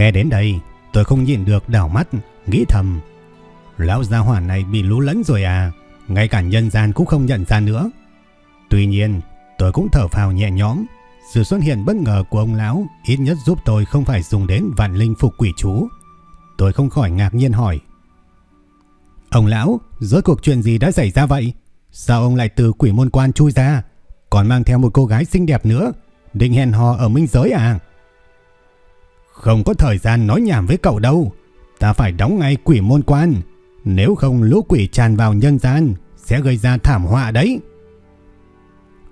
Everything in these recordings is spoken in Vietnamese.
Nghe đến đây, tôi không nhịn được đảo mắt, nghĩ thầm. Lão gia hỏa này bị lú lẫn rồi à, ngay cả nhân gian cũng không nhận ra nữa. Tuy nhiên, tôi cũng thở phào nhẹ nhõm. Sự xuất hiện bất ngờ của ông lão ít nhất giúp tôi không phải dùng đến vạn linh phục quỷ chú. Tôi không khỏi ngạc nhiên hỏi. Ông lão, rốt cuộc chuyện gì đã xảy ra vậy? Sao ông lại từ quỷ môn quan chui ra? Còn mang theo một cô gái xinh đẹp nữa, định hẹn hò ở minh giới à? Không có thời gian nói nhảm với cậu đâu. Ta phải đóng ngay quỷ môn quan. Nếu không lũ quỷ tràn vào nhân gian sẽ gây ra thảm họa đấy.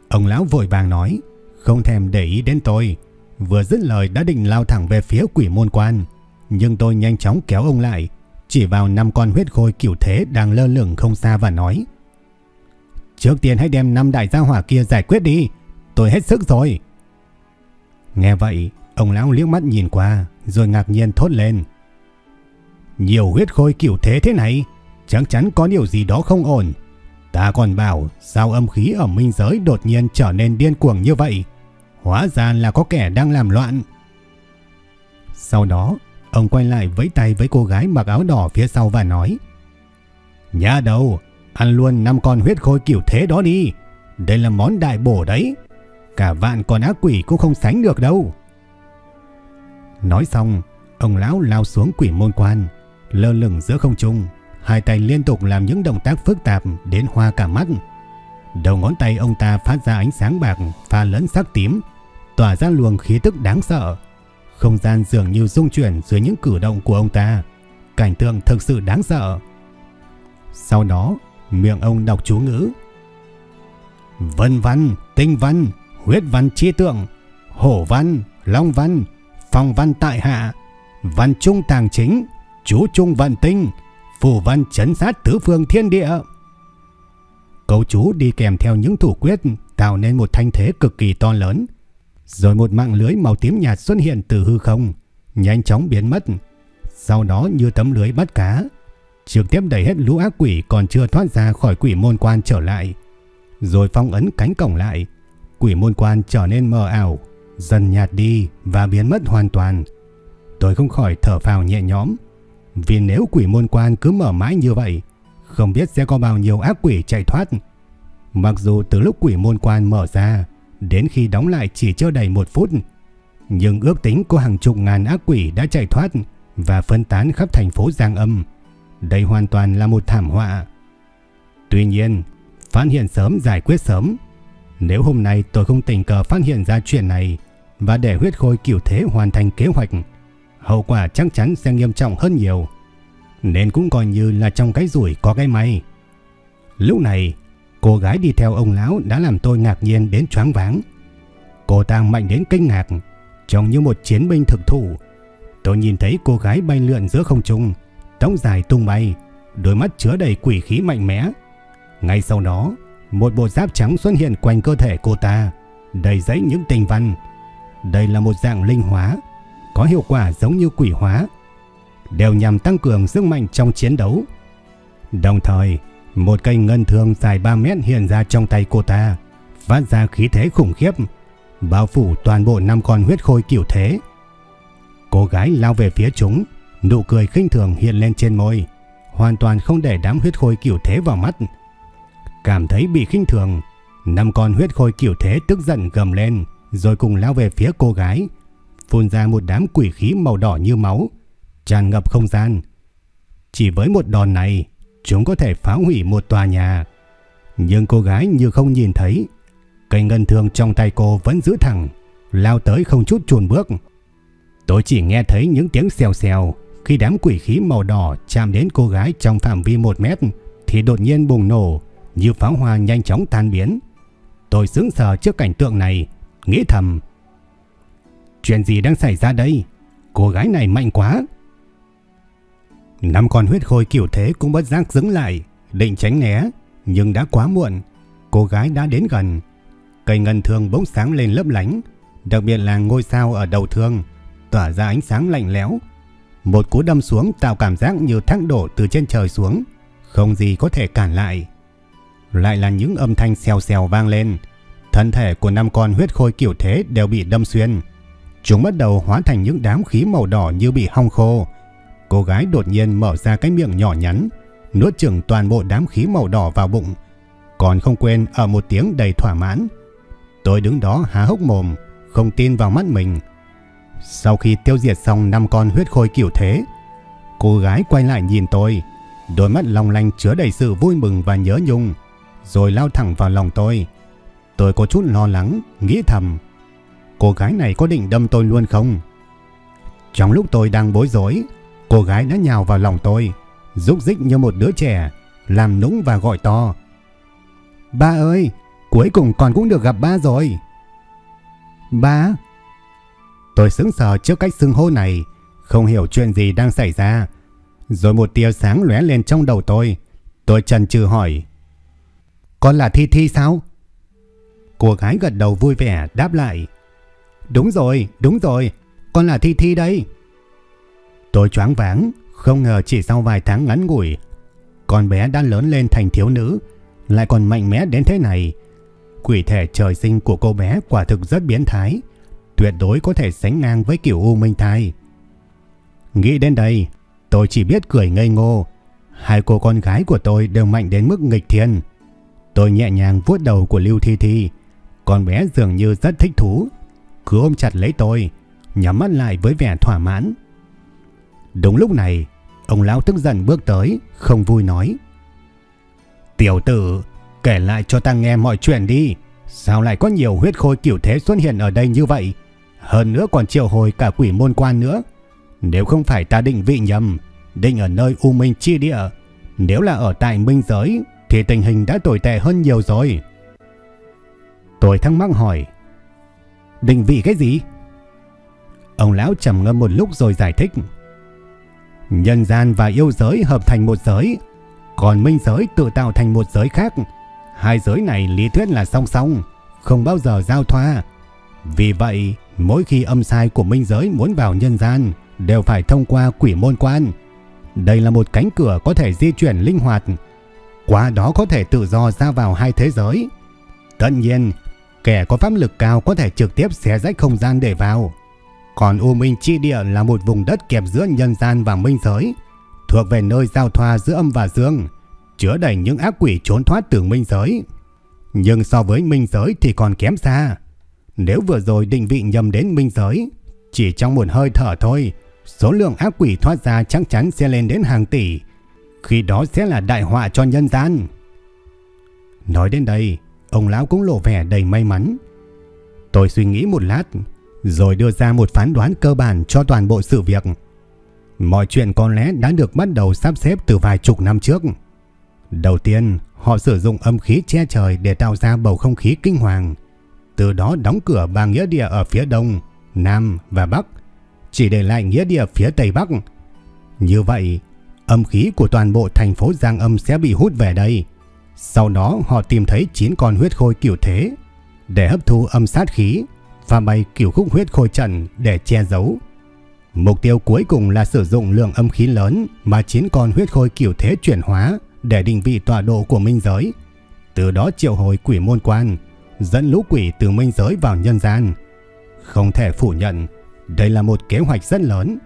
Ông lão vội vàng nói, không thèm để ý đến tôi. Vừa dứt lời đã định lao thẳng về phía quỷ môn quan. Nhưng tôi nhanh chóng kéo ông lại, chỉ vào năm con huyết khôi kiểu thế đang lơ lửng không xa và nói. Trước tiên hãy đem năm đại gia hỏa kia giải quyết đi. Tôi hết sức rồi. Nghe vậy, Ông lão liếc mắt nhìn qua rồi ngạc nhiên thốt lên. Nhiều huyết khôi kiểu thế thế này, chắc chắn có điều gì đó không ổn. Ta còn bảo sao âm khí ở minh giới đột nhiên trở nên điên cuồng như vậy. Hóa ra là có kẻ đang làm loạn. Sau đó, ông quay lại vẫy tay với cô gái mặc áo đỏ phía sau và nói. Nhà đầu, ăn luôn năm con huyết khôi kiểu thế đó đi. Đây là món đại bổ đấy. Cả vạn con ác quỷ cũng không sánh được đâu. Nói xong, ông lão lao xuống quỷ môn quan, lơ lửng giữa không trung, hai tay liên tục làm những động tác phức tạp đến hoa cả mắt. Đầu ngón tay ông ta phát ra ánh sáng bạc pha lẫn sắc tím, tỏa ra luồng khí tức đáng sợ. Không gian dường như rung chuyển dưới những cử động của ông ta, cảnh tượng thực sự đáng sợ. Sau đó, miệng ông đọc chú ngữ. Vân văn, tinh văn, huyết văn chi tượng, hổ văn, long văn, phong văn tại hạ, văn trung tàng chính, chú trung vận tinh, phù văn chấn sát tứ phương thiên địa. Câu chú đi kèm theo những thủ quyết tạo nên một thanh thế cực kỳ to lớn. Rồi một mạng lưới màu tím nhạt xuất hiện từ hư không, nhanh chóng biến mất. Sau đó như tấm lưới bắt cá, trực tiếp đẩy hết lũ ác quỷ còn chưa thoát ra khỏi quỷ môn quan trở lại. Rồi phong ấn cánh cổng lại, quỷ môn quan trở nên mờ ảo, dần nhạt đi và biến mất hoàn toàn. Tôi không khỏi thở phào nhẹ nhõm, vì nếu quỷ môn quan cứ mở mãi như vậy, không biết sẽ có bao nhiêu ác quỷ chạy thoát. Mặc dù từ lúc quỷ môn quan mở ra, đến khi đóng lại chỉ chưa đầy một phút, nhưng ước tính có hàng chục ngàn ác quỷ đã chạy thoát và phân tán khắp thành phố Giang Âm. Đây hoàn toàn là một thảm họa. Tuy nhiên, phát hiện sớm giải quyết sớm. Nếu hôm nay tôi không tình cờ phát hiện ra chuyện này, và để huyết khôi kiểu thế hoàn thành kế hoạch, hậu quả chắc chắn sẽ nghiêm trọng hơn nhiều. Nên cũng coi như là trong cái rủi có cái may. Lúc này, cô gái đi theo ông lão đã làm tôi ngạc nhiên đến choáng váng. Cô ta mạnh đến kinh ngạc, trông như một chiến binh thực thủ. Tôi nhìn thấy cô gái bay lượn giữa không trung, tóc dài tung bay, đôi mắt chứa đầy quỷ khí mạnh mẽ. Ngay sau đó, một bộ giáp trắng xuất hiện quanh cơ thể cô ta, đầy dẫy những tình văn, đây là một dạng linh hóa, có hiệu quả giống như quỷ hóa, đều nhằm tăng cường sức mạnh trong chiến đấu. Đồng thời, một cây ngân thương dài 3 mét hiện ra trong tay cô ta, phát ra khí thế khủng khiếp, bao phủ toàn bộ năm con huyết khôi kiểu thế. Cô gái lao về phía chúng, nụ cười khinh thường hiện lên trên môi, hoàn toàn không để đám huyết khôi kiểu thế vào mắt. Cảm thấy bị khinh thường, năm con huyết khôi kiểu thế tức giận gầm lên, rồi cùng lao về phía cô gái, phun ra một đám quỷ khí màu đỏ như máu, tràn ngập không gian. Chỉ với một đòn này, chúng có thể phá hủy một tòa nhà. Nhưng cô gái như không nhìn thấy, cây ngân thương trong tay cô vẫn giữ thẳng, lao tới không chút chuồn bước. Tôi chỉ nghe thấy những tiếng xèo xèo khi đám quỷ khí màu đỏ chạm đến cô gái trong phạm vi 1 mét thì đột nhiên bùng nổ như pháo hoa nhanh chóng tan biến. Tôi sững sờ trước cảnh tượng này, nghĩ thầm. Chuyện gì đang xảy ra đây? Cô gái này mạnh quá. Năm con huyết khôi kiểu thế cũng bất giác dứng lại, định tránh né, nhưng đã quá muộn. Cô gái đã đến gần. Cây ngân thương bỗng sáng lên lấp lánh, đặc biệt là ngôi sao ở đầu thương, tỏa ra ánh sáng lạnh lẽo. Một cú đâm xuống tạo cảm giác như thác đổ từ trên trời xuống, không gì có thể cản lại. Lại là những âm thanh xèo xèo vang lên, thân thể của năm con huyết khôi kiểu thế đều bị đâm xuyên. Chúng bắt đầu hóa thành những đám khí màu đỏ như bị hong khô. Cô gái đột nhiên mở ra cái miệng nhỏ nhắn, nuốt chửng toàn bộ đám khí màu đỏ vào bụng, còn không quên ở một tiếng đầy thỏa mãn. Tôi đứng đó há hốc mồm, không tin vào mắt mình. Sau khi tiêu diệt xong năm con huyết khôi kiểu thế, cô gái quay lại nhìn tôi, đôi mắt long lanh chứa đầy sự vui mừng và nhớ nhung, rồi lao thẳng vào lòng tôi. Tôi có chút lo lắng, nghĩ thầm, cô gái này có định đâm tôi luôn không? Trong lúc tôi đang bối rối, cô gái đã nhào vào lòng tôi, rúc rích như một đứa trẻ, làm nũng và gọi to. Ba ơi, cuối cùng con cũng được gặp ba rồi. Ba? Tôi sững sờ trước cách xưng hô này, không hiểu chuyện gì đang xảy ra. Rồi một tia sáng lóe lên trong đầu tôi. Tôi chần chừ hỏi. Con là Thi Thi sao? Cô gái gật đầu vui vẻ đáp lại. Đúng rồi, đúng rồi, con là Thi Thi đây. Tôi choáng váng, không ngờ chỉ sau vài tháng ngắn ngủi, con bé đã lớn lên thành thiếu nữ, lại còn mạnh mẽ đến thế này. Quỷ thể trời sinh của cô bé quả thực rất biến thái, tuyệt đối có thể sánh ngang với kiểu U Minh Thai. Nghĩ đến đây, tôi chỉ biết cười ngây ngô. Hai cô con gái của tôi đều mạnh đến mức nghịch thiên. Tôi nhẹ nhàng vuốt đầu của Lưu Thi Thi. Con bé dường như rất thích thú. Cứ ôm chặt lấy tôi, nhắm mắt lại với vẻ thỏa mãn. Đúng lúc này, ông lão tức giận bước tới, không vui nói. Tiểu tử, kể lại cho ta nghe mọi chuyện đi. Sao lại có nhiều huyết khôi kiểu thế xuất hiện ở đây như vậy? Hơn nữa còn triệu hồi cả quỷ môn quan nữa. Nếu không phải ta định vị nhầm, định ở nơi U Minh chi địa, nếu là ở tại Minh Giới thì tình hình đã tồi tệ hơn nhiều rồi. Tôi thắc mắc hỏi. Định vị cái gì? Ông lão trầm ngâm một lúc rồi giải thích. Nhân gian và yêu giới hợp thành một giới, còn minh giới tự tạo thành một giới khác. Hai giới này lý thuyết là song song, không bao giờ giao thoa. Vì vậy, mỗi khi âm sai của minh giới muốn vào nhân gian đều phải thông qua quỷ môn quan. Đây là một cánh cửa có thể di chuyển linh hoạt, qua đó có thể tự do ra vào hai thế giới. Tất nhiên, kẻ có pháp lực cao có thể trực tiếp xé rách không gian để vào. Còn U Minh Chi Địa là một vùng đất kẹp giữa nhân gian và minh giới, thuộc về nơi giao thoa giữa âm và dương, chứa đầy những ác quỷ trốn thoát từ minh giới. Nhưng so với minh giới thì còn kém xa. Nếu vừa rồi định vị nhầm đến minh giới, chỉ trong một hơi thở thôi, số lượng ác quỷ thoát ra chắc chắn sẽ lên đến hàng tỷ. Khi đó sẽ là đại họa cho nhân gian. Nói đến đây, ông lão cũng lộ vẻ đầy may mắn. Tôi suy nghĩ một lát, rồi đưa ra một phán đoán cơ bản cho toàn bộ sự việc. Mọi chuyện có lẽ đã được bắt đầu sắp xếp từ vài chục năm trước. Đầu tiên, họ sử dụng âm khí che trời để tạo ra bầu không khí kinh hoàng. Từ đó đóng cửa ba nghĩa địa ở phía đông, nam và bắc, chỉ để lại nghĩa địa phía tây bắc. Như vậy, âm khí của toàn bộ thành phố Giang Âm sẽ bị hút về đây. Sau đó họ tìm thấy 9 con huyết khôi kiểu thế để hấp thu âm sát khí và bày kiểu khúc huyết khôi trận để che giấu. Mục tiêu cuối cùng là sử dụng lượng âm khí lớn mà chín con huyết khôi kiểu thế chuyển hóa để định vị tọa độ của minh giới. Từ đó triệu hồi quỷ môn quan, dẫn lũ quỷ từ minh giới vào nhân gian. Không thể phủ nhận, đây là một kế hoạch rất lớn.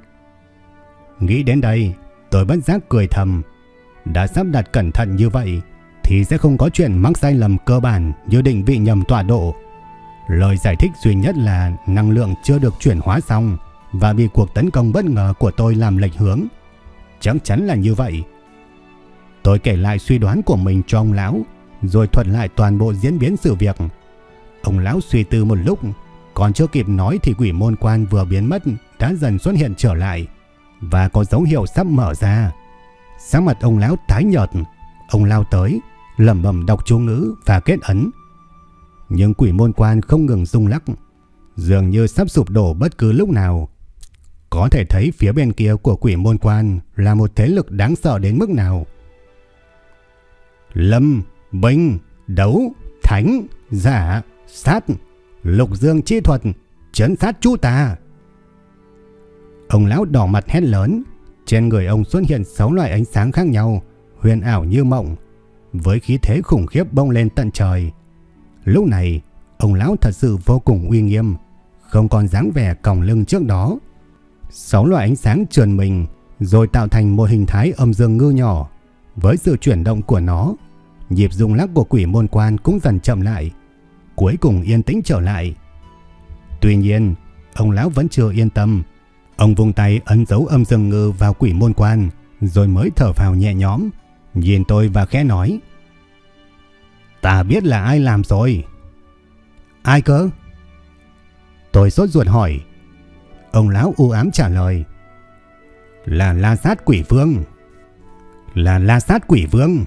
Nghĩ đến đây, tôi bất giác cười thầm. Đã sắp đặt cẩn thận như vậy, thì sẽ không có chuyện mắc sai lầm cơ bản như định vị nhầm tọa độ. Lời giải thích duy nhất là năng lượng chưa được chuyển hóa xong và bị cuộc tấn công bất ngờ của tôi làm lệch hướng. Chắc chắn là như vậy. Tôi kể lại suy đoán của mình cho ông lão, rồi thuật lại toàn bộ diễn biến sự việc. Ông lão suy tư một lúc, còn chưa kịp nói thì quỷ môn quan vừa biến mất đã dần xuất hiện trở lại và có dấu hiệu sắp mở ra. Sáng mặt ông lão tái nhợt, ông lao tới, lẩm bẩm đọc chú ngữ và kết ấn. Nhưng quỷ môn quan không ngừng rung lắc, dường như sắp sụp đổ bất cứ lúc nào. Có thể thấy phía bên kia của quỷ môn quan là một thế lực đáng sợ đến mức nào. Lâm, binh, đấu, thánh, giả, sát, lục dương chi thuật, chấn sát chú tà. Ông lão đỏ mặt hét lớn, trên người ông xuất hiện 6 loại ánh sáng khác nhau, huyền ảo như mộng, với khí thế khủng khiếp bông lên tận trời. Lúc này, ông lão thật sự vô cùng uy nghiêm, không còn dáng vẻ còng lưng trước đó. Sáu loại ánh sáng trườn mình, rồi tạo thành một hình thái âm dương ngư nhỏ. Với sự chuyển động của nó, nhịp rung lắc của quỷ môn quan cũng dần chậm lại, cuối cùng yên tĩnh trở lại. Tuy nhiên, ông lão vẫn chưa yên tâm. Ông vung tay ấn dấu âm dương ngư vào quỷ môn quan, rồi mới thở vào nhẹ nhõm, nhìn tôi và khẽ nói. Ta biết là ai làm rồi. Ai cơ? Tôi sốt ruột hỏi. Ông lão u ám trả lời. Là la sát quỷ vương. Là la sát quỷ vương.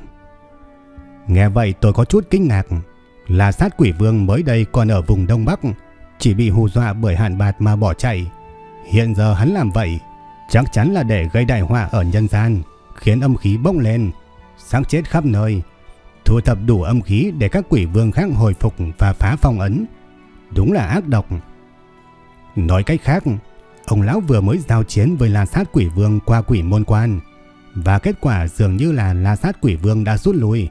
Nghe vậy tôi có chút kinh ngạc. La sát quỷ vương mới đây còn ở vùng Đông Bắc. Chỉ bị hù dọa bởi hạn bạt mà bỏ chạy. Hiện giờ hắn làm vậy. Chắc chắn là để gây đại họa ở nhân gian. Khiến âm khí bốc lên. Sáng chết khắp nơi. Thu thập đủ âm khí để các quỷ vương khác hồi phục và phá phong ấn. Đúng là ác độc. Nói cách khác, ông lão vừa mới giao chiến với La Sát Quỷ Vương qua quỷ môn quan, và kết quả dường như là La Sát Quỷ Vương đã rút lui.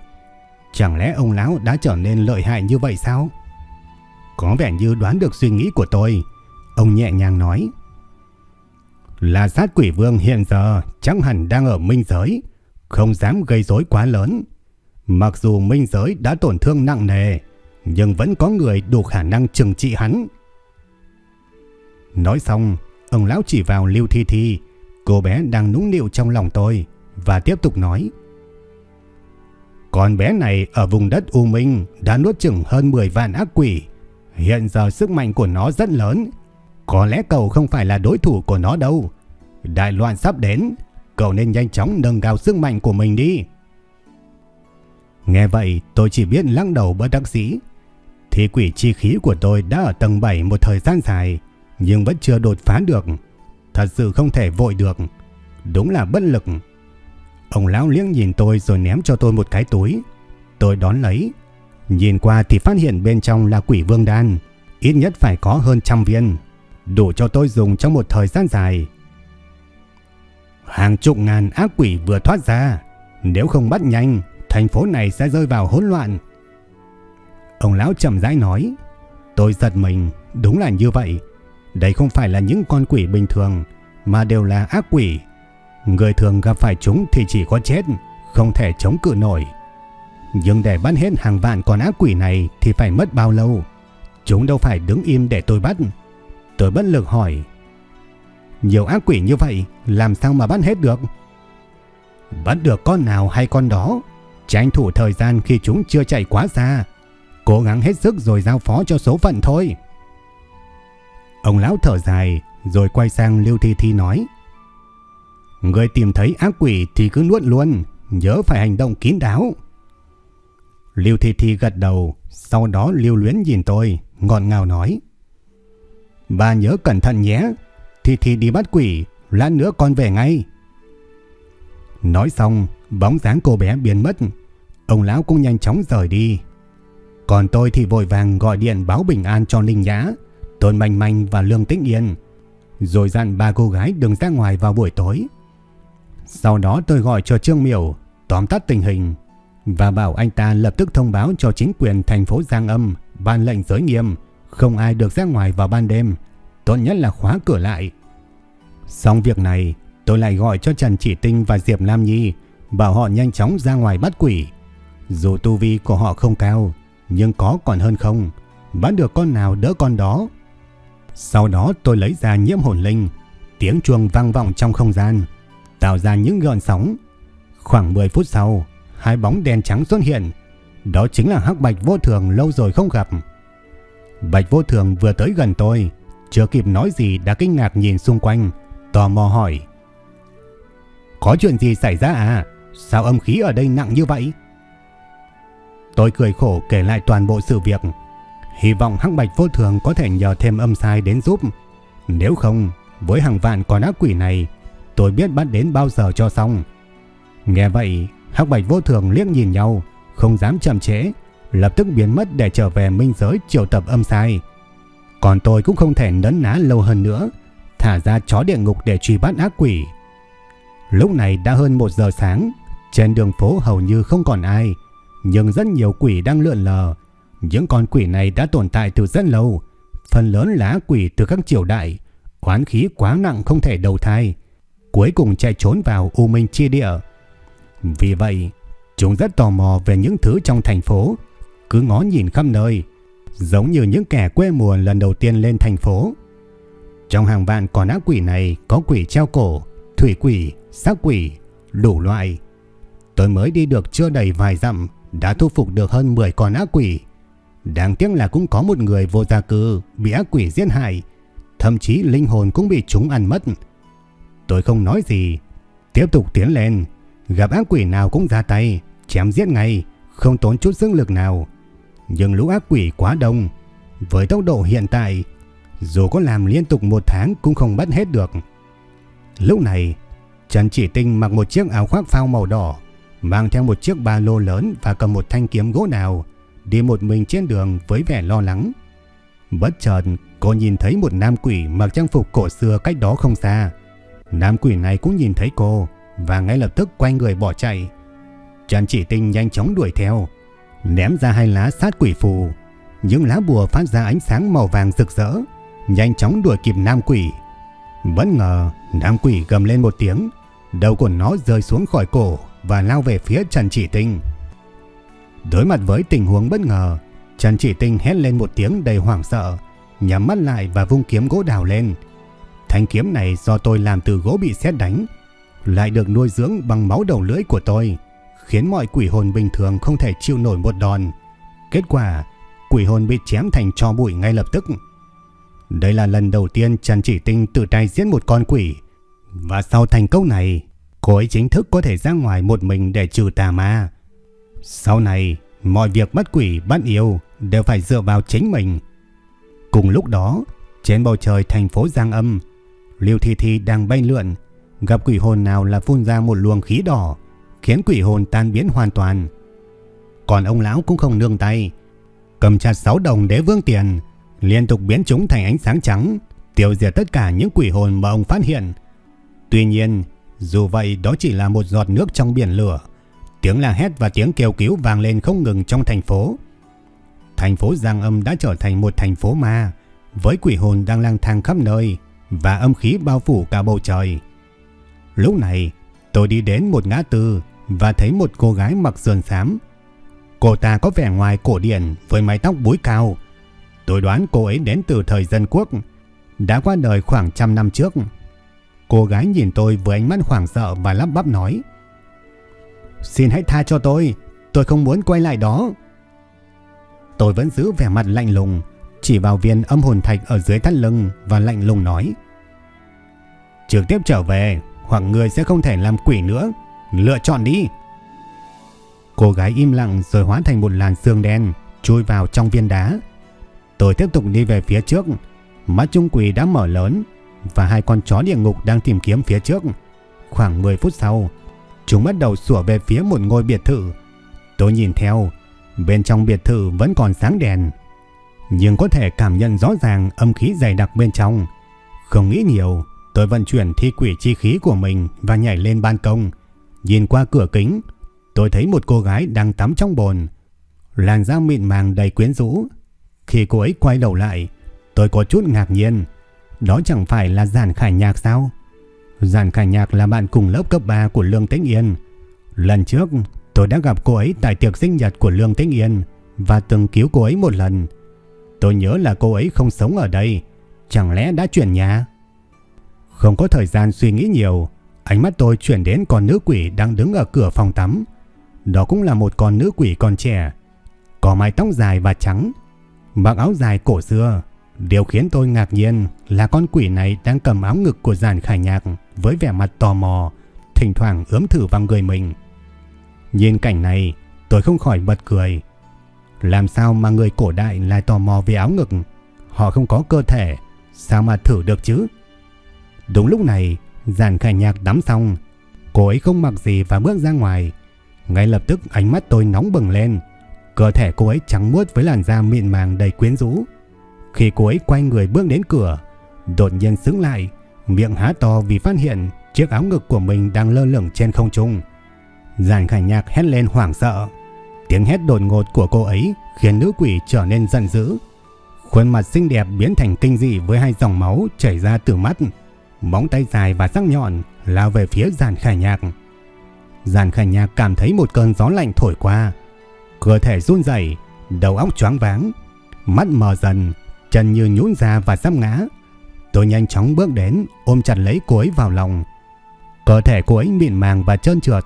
Chẳng lẽ ông lão đã trở nên lợi hại như vậy sao? Có vẻ như đoán được suy nghĩ của tôi, ông nhẹ nhàng nói. La Sát Quỷ Vương hiện giờ chẳng hẳn đang ở minh giới, không dám gây rối quá lớn. Mặc dù minh giới đã tổn thương nặng nề, nhưng vẫn có người đủ khả năng trừng trị hắn. Nói xong, ông lão chỉ vào Lưu Thi Thi, cô bé đang nũng nịu trong lòng tôi, và tiếp tục nói. Con bé này ở vùng đất U Minh đã nuốt chừng hơn 10 vạn ác quỷ. Hiện giờ sức mạnh của nó rất lớn. Có lẽ cậu không phải là đối thủ của nó đâu. Đại loạn sắp đến, cậu nên nhanh chóng nâng cao sức mạnh của mình đi. Nghe vậy, tôi chỉ biết lắc đầu bất đắc dĩ. Thì quỷ chi khí của tôi đã ở tầng 7 một thời gian dài, nhưng vẫn chưa đột phá được. Thật sự không thể vội được. Đúng là bất lực. Ông lão liếc nhìn tôi rồi ném cho tôi một cái túi. Tôi đón lấy. Nhìn qua thì phát hiện bên trong là quỷ vương đan. Ít nhất phải có hơn trăm viên. Đủ cho tôi dùng trong một thời gian dài. Hàng chục ngàn ác quỷ vừa thoát ra. Nếu không bắt nhanh, thành phố này sẽ rơi vào hỗn loạn. Ông lão chậm rãi nói. Tôi giật mình, đúng là như vậy. Đây không phải là những con quỷ bình thường, mà đều là ác quỷ. Người thường gặp phải chúng thì chỉ có chết, không thể chống cự nổi. Nhưng để bắt hết hàng vạn con ác quỷ này thì phải mất bao lâu? Chúng đâu phải đứng im để tôi bắt. Tôi bất lực hỏi. Nhiều ác quỷ như vậy, làm sao mà bắt hết được? Bắt được con nào hay con đó, tranh thủ thời gian khi chúng chưa chạy quá xa. Cố gắng hết sức rồi giao phó cho số phận thôi. Ông lão thở dài rồi quay sang Lưu Thi Thi nói. Người tìm thấy ác quỷ thì cứ nuốt luôn, nhớ phải hành động kín đáo. Lưu Thi Thi gật đầu, sau đó lưu luyến nhìn tôi, ngọt ngào nói. Bà nhớ cẩn thận nhé, thì thì đi bắt quỷ, lát nữa con về ngay. Nói xong, bóng dáng cô bé biến mất, ông lão cũng nhanh chóng rời đi. Còn tôi thì vội vàng gọi điện báo bình an cho Linh Nhã, Tôn Manh Manh và Lương Tĩnh Yên, rồi dặn ba cô gái đừng ra ngoài vào buổi tối. Sau đó tôi gọi cho Trương Miểu, tóm tắt tình hình và bảo anh ta lập tức thông báo cho chính quyền thành phố Giang Âm ban lệnh giới nghiêm, không ai được ra ngoài vào ban đêm, tốt nhất là khóa cửa lại. Xong việc này, tôi lại gọi cho Trần Chỉ Tinh và Diệp Lam Nhi, bảo họ nhanh chóng ra ngoài bắt quỷ. Dù tu vi của họ không cao, nhưng có còn hơn không, bắt được con nào đỡ con đó. Sau đó tôi lấy ra nhiễm hồn linh, tiếng chuông vang vọng trong không gian, tạo ra những gợn sóng. Khoảng 10 phút sau, hai bóng đen trắng xuất hiện, đó chính là Hắc Bạch Vô Thường lâu rồi không gặp. Bạch Vô Thường vừa tới gần tôi, chưa kịp nói gì đã kinh ngạc nhìn xung quanh, tò mò hỏi. Có chuyện gì xảy ra à? Sao âm khí ở đây nặng như vậy? Tôi cười khổ kể lại toàn bộ sự việc. Hy vọng Hắc Bạch Vô Thường có thể nhờ thêm âm sai đến giúp. Nếu không, với hàng vạn con ác quỷ này, tôi biết bắt đến bao giờ cho xong. Nghe vậy, Hắc Bạch Vô Thường liếc nhìn nhau, không dám chậm trễ, lập tức biến mất để trở về minh giới triệu tập âm sai. Còn tôi cũng không thể nấn ná lâu hơn nữa, thả ra chó địa ngục để truy bắt ác quỷ. Lúc này đã hơn 1 giờ sáng, trên đường phố hầu như không còn ai, nhưng rất nhiều quỷ đang lượn lờ. Những con quỷ này đã tồn tại từ rất lâu, phần lớn là quỷ từ các triều đại, oán khí quá nặng không thể đầu thai, cuối cùng chạy trốn vào U Minh Chi Địa. Vì vậy, chúng rất tò mò về những thứ trong thành phố, cứ ngó nhìn khắp nơi, giống như những kẻ quê mùa lần đầu tiên lên thành phố. Trong hàng vạn con ác quỷ này có quỷ treo cổ, thủy quỷ, xác quỷ, đủ loại. Tôi mới đi được chưa đầy vài dặm đã thu phục được hơn 10 con ác quỷ. Đáng tiếc là cũng có một người vô gia cư bị ác quỷ giết hại, thậm chí linh hồn cũng bị chúng ăn mất. Tôi không nói gì, tiếp tục tiến lên, gặp ác quỷ nào cũng ra tay, chém giết ngay, không tốn chút sức lực nào. Nhưng lũ ác quỷ quá đông, với tốc độ hiện tại, dù có làm liên tục một tháng cũng không bắt hết được. Lúc này, Trần Chỉ Tinh mặc một chiếc áo khoác phao màu đỏ, mang theo một chiếc ba lô lớn và cầm một thanh kiếm gỗ nào, đi một mình trên đường với vẻ lo lắng. Bất chợt, cô nhìn thấy một nam quỷ mặc trang phục cổ xưa cách đó không xa. Nam quỷ này cũng nhìn thấy cô và ngay lập tức quay người bỏ chạy. Trần Chỉ Tinh nhanh chóng đuổi theo, ném ra hai lá sát quỷ phù. Những lá bùa phát ra ánh sáng màu vàng rực rỡ, nhanh chóng đuổi kịp nam quỷ. Bất ngờ, nam quỷ gầm lên một tiếng, đầu của nó rơi xuống khỏi cổ và lao về phía Trần Chỉ Tinh. Đối mặt với tình huống bất ngờ, Trần Chỉ Tinh hét lên một tiếng đầy hoảng sợ, nhắm mắt lại và vung kiếm gỗ đào lên. Thanh kiếm này do tôi làm từ gỗ bị sét đánh, lại được nuôi dưỡng bằng máu đầu lưỡi của tôi, khiến mọi quỷ hồn bình thường không thể chịu nổi một đòn. Kết quả, quỷ hồn bị chém thành cho bụi ngay lập tức. Đây là lần đầu tiên Trần Chỉ Tinh tự tay giết một con quỷ, và sau thành công này, cô ấy chính thức có thể ra ngoài một mình để trừ tà ma. Sau này, mọi việc bắt quỷ bắt yêu đều phải dựa vào chính mình. Cùng lúc đó, trên bầu trời thành phố Giang Âm, Liêu Thi Thi đang bay lượn, gặp quỷ hồn nào là phun ra một luồng khí đỏ, khiến quỷ hồn tan biến hoàn toàn. Còn ông lão cũng không nương tay, cầm chặt 6 đồng đế vương tiền, liên tục biến chúng thành ánh sáng trắng, tiêu diệt tất cả những quỷ hồn mà ông phát hiện. Tuy nhiên, dù vậy đó chỉ là một giọt nước trong biển lửa. Tiếng la hét và tiếng kêu cứu vang lên không ngừng trong thành phố. Thành phố Giang Âm đã trở thành một thành phố ma, với quỷ hồn đang lang thang khắp nơi và âm khí bao phủ cả bầu trời. Lúc này, tôi đi đến một ngã tư và thấy một cô gái mặc sườn xám. Cô ta có vẻ ngoài cổ điển với mái tóc búi cao. Tôi đoán cô ấy đến từ thời dân quốc, đã qua đời khoảng trăm năm trước. Cô gái nhìn tôi với ánh mắt hoảng sợ và lắp bắp nói. Xin hãy tha cho tôi, tôi không muốn quay lại đó. Tôi vẫn giữ vẻ mặt lạnh lùng, chỉ vào viên âm hồn thạch ở dưới thắt lưng và lạnh lùng nói. Trực tiếp trở về, hoặc người sẽ không thể làm quỷ nữa, lựa chọn đi. Cô gái im lặng rồi hóa thành một làn xương đen, chui vào trong viên đá. Tôi tiếp tục đi về phía trước, mắt trung quỷ đã mở lớn và hai con chó địa ngục đang tìm kiếm phía trước. Khoảng 10 phút sau, chúng bắt đầu sủa về phía một ngôi biệt thự. Tôi nhìn theo, bên trong biệt thự vẫn còn sáng đèn, nhưng có thể cảm nhận rõ ràng âm khí dày đặc bên trong. Không nghĩ nhiều, tôi vận chuyển thi quỷ chi khí của mình và nhảy lên ban công. Nhìn qua cửa kính, tôi thấy một cô gái đang tắm trong bồn, làn da mịn màng đầy quyến rũ. Khi cô ấy quay đầu lại, tôi có chút ngạc nhiên. Đó chẳng phải là Giản Khải Nhạc sao? Giản Khải Nhạc là bạn cùng lớp cấp 3 của Lương Tĩnh Yên. Lần trước, tôi đã gặp cô ấy tại tiệc sinh nhật của Lương Tĩnh Yên và từng cứu cô ấy một lần. Tôi nhớ là cô ấy không sống ở đây, chẳng lẽ đã chuyển nhà? Không có thời gian suy nghĩ nhiều, ánh mắt tôi chuyển đến con nữ quỷ đang đứng ở cửa phòng tắm. Đó cũng là một con nữ quỷ còn trẻ, có mái tóc dài và trắng, mặc áo dài cổ xưa, Điều khiến tôi ngạc nhiên là con quỷ này đang cầm áo ngực của giàn khải nhạc với vẻ mặt tò mò, thỉnh thoảng ướm thử vào người mình. Nhìn cảnh này, tôi không khỏi bật cười. Làm sao mà người cổ đại lại tò mò về áo ngực? Họ không có cơ thể, sao mà thử được chứ? Đúng lúc này, giàn khải nhạc đắm xong, cô ấy không mặc gì và bước ra ngoài. Ngay lập tức ánh mắt tôi nóng bừng lên. Cơ thể cô ấy trắng muốt với làn da mịn màng đầy quyến rũ. Khi cô ấy quay người bước đến cửa, đột nhiên sững lại, miệng há to vì phát hiện chiếc áo ngực của mình đang lơ lửng trên không trung. Giàn khải nhạc hét lên hoảng sợ. Tiếng hét đột ngột của cô ấy khiến nữ quỷ trở nên giận dữ. Khuôn mặt xinh đẹp biến thành kinh dị với hai dòng máu chảy ra từ mắt. Móng tay dài và sắc nhọn lao về phía giàn khải nhạc. Giàn khải nhạc cảm thấy một cơn gió lạnh thổi qua. Cơ thể run rẩy, đầu óc choáng váng, mắt mờ dần, chân như nhũn ra và sắp ngã. Tôi nhanh chóng bước đến, ôm chặt lấy cô ấy vào lòng. Cơ thể cô ấy mịn màng và trơn trượt.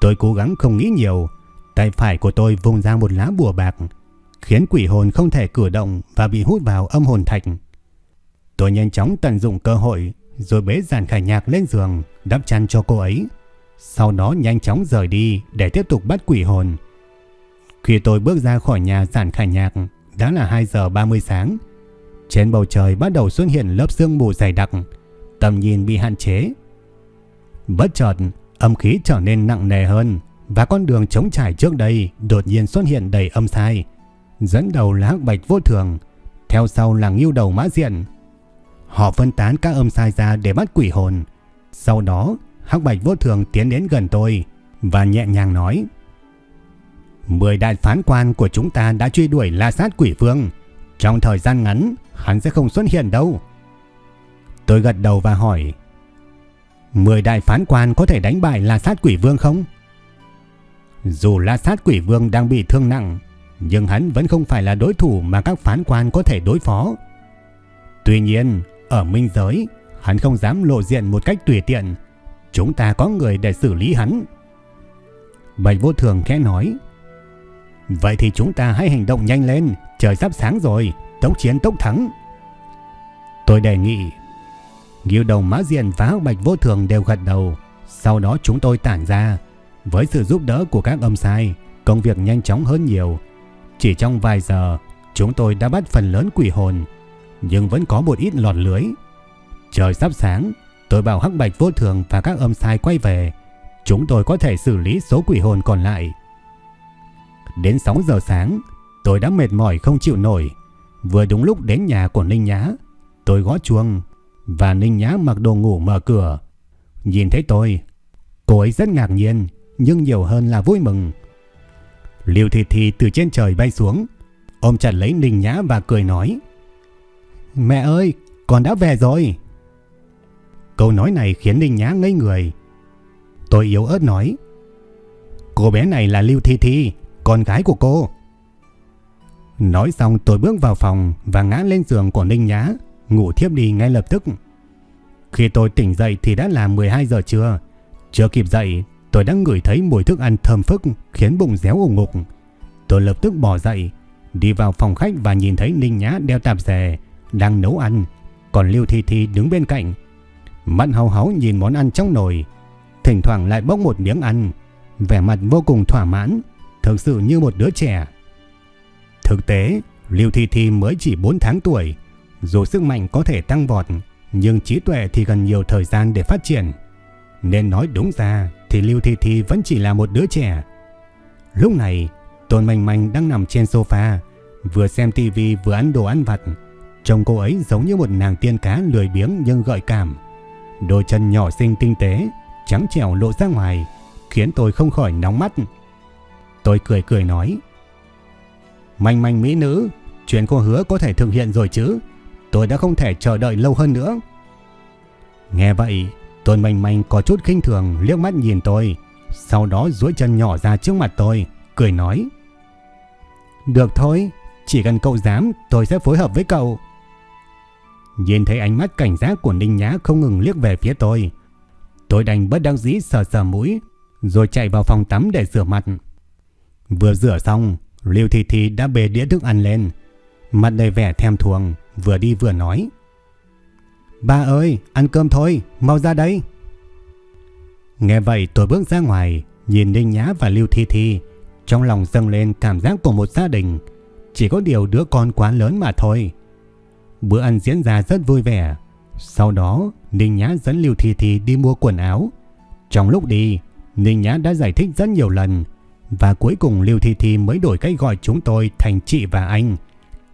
Tôi cố gắng không nghĩ nhiều. Tay phải của tôi vùng ra một lá bùa bạc, khiến quỷ hồn không thể cử động và bị hút vào âm hồn thạch. Tôi nhanh chóng tận dụng cơ hội, rồi bế giàn khải nhạc lên giường, đắp chăn cho cô ấy. Sau đó nhanh chóng rời đi để tiếp tục bắt quỷ hồn. Khi tôi bước ra khỏi nhà giàn khải nhạc, đã là 2 giờ 30 sáng. Trên bầu trời bắt đầu xuất hiện lớp sương mù dày đặc, tầm nhìn bị hạn chế. Bất chợt, âm khí trở nên nặng nề hơn và con đường trống trải trước đây đột nhiên xuất hiện đầy âm sai. Dẫn đầu là hắc bạch vô thường, theo sau là nghiêu đầu mã diện. Họ phân tán các âm sai ra để bắt quỷ hồn. Sau đó, hắc bạch vô thường tiến đến gần tôi và nhẹ nhàng nói Mười đại phán quan của chúng ta đã truy đuổi la sát quỷ vương. Trong thời gian ngắn, hắn sẽ không xuất hiện đâu. Tôi gật đầu và hỏi Mười đại phán quan có thể đánh bại la sát quỷ vương không? Dù la sát quỷ vương đang bị thương nặng, nhưng hắn vẫn không phải là đối thủ mà các phán quan có thể đối phó. Tuy nhiên, ở minh giới, hắn không dám lộ diện một cách tùy tiện. Chúng ta có người để xử lý hắn. Bạch vô thường khẽ nói. Vậy thì chúng ta hãy hành động nhanh lên, trời sắp sáng rồi, tốc chiến tốc thắng. Tôi đề nghị. Nghiêu đồng mã diện và hắc bạch vô thường đều gật đầu, sau đó chúng tôi tản ra. Với sự giúp đỡ của các âm sai, công việc nhanh chóng hơn nhiều. Chỉ trong vài giờ, chúng tôi đã bắt phần lớn quỷ hồn, nhưng vẫn có một ít lọt lưới. Trời sắp sáng, tôi bảo hắc bạch vô thường và các âm sai quay về. Chúng tôi có thể xử lý số quỷ hồn còn lại. Đến 6 giờ sáng, tôi đã mệt mỏi không chịu nổi. Vừa đúng lúc đến nhà của Ninh Nhã, tôi gõ chuông và Ninh Nhã mặc đồ ngủ mở cửa. Nhìn thấy tôi, cô ấy rất ngạc nhiên nhưng nhiều hơn là vui mừng. Liêu Thị Thị từ trên trời bay xuống, ôm chặt lấy Ninh Nhã và cười nói: "Mẹ ơi, con đã về rồi." Câu nói này khiến Ninh Nhã ngây người. Tôi yếu ớt nói: "Cô bé này là Lưu thi thi, con gái của cô. Nói xong tôi bước vào phòng và ngã lên giường của Ninh Nhã, ngủ thiếp đi ngay lập tức. Khi tôi tỉnh dậy thì đã là 12 giờ trưa. Chưa kịp dậy, tôi đã ngửi thấy mùi thức ăn thơm phức khiến bụng réo ủng ngục. Tôi lập tức bỏ dậy, đi vào phòng khách và nhìn thấy Ninh Nhã đeo tạp dề, đang nấu ăn, còn Lưu Thi Thi đứng bên cạnh. Mắt hào háo nhìn món ăn trong nồi, thỉnh thoảng lại bốc một miếng ăn, vẻ mặt vô cùng thỏa mãn thực sự như một đứa trẻ. Thực tế, Lưu Thi Thi mới chỉ 4 tháng tuổi, dù sức mạnh có thể tăng vọt, nhưng trí tuệ thì cần nhiều thời gian để phát triển. Nên nói đúng ra thì Lưu Thi Thi vẫn chỉ là một đứa trẻ. Lúc này, Tôn Manh Manh đang nằm trên sofa, vừa xem tivi vừa ăn đồ ăn vặt. Trông cô ấy giống như một nàng tiên cá lười biếng nhưng gợi cảm. Đôi chân nhỏ xinh tinh tế, trắng trẻo lộ ra ngoài, khiến tôi không khỏi nóng mắt. Tôi cười cười nói. Manh manh mỹ nữ, chuyện cô hứa có thể thực hiện rồi chứ. Tôi đã không thể chờ đợi lâu hơn nữa. Nghe vậy, Tôn manh manh có chút khinh thường liếc mắt nhìn tôi. Sau đó duỗi chân nhỏ ra trước mặt tôi, cười nói. Được thôi, chỉ cần cậu dám tôi sẽ phối hợp với cậu. Nhìn thấy ánh mắt cảnh giác của Ninh Nhã không ngừng liếc về phía tôi. Tôi đành bất đắc dĩ sờ sờ mũi, rồi chạy vào phòng tắm để rửa mặt. Vừa rửa xong, Liêu Thị Thị đã bề đĩa thức ăn lên. Mặt đầy vẻ thèm thuồng, vừa đi vừa nói. Ba ơi, ăn cơm thôi, mau ra đây. Nghe vậy tôi bước ra ngoài, nhìn Ninh Nhã và Lưu Thi Thi, trong lòng dâng lên cảm giác của một gia đình, chỉ có điều đứa con quá lớn mà thôi. Bữa ăn diễn ra rất vui vẻ, sau đó Ninh Nhã dẫn Lưu Thi Thi đi mua quần áo. Trong lúc đi, Ninh Nhã đã giải thích rất nhiều lần, và cuối cùng Lưu Thi Thi mới đổi cách gọi chúng tôi thành chị và anh.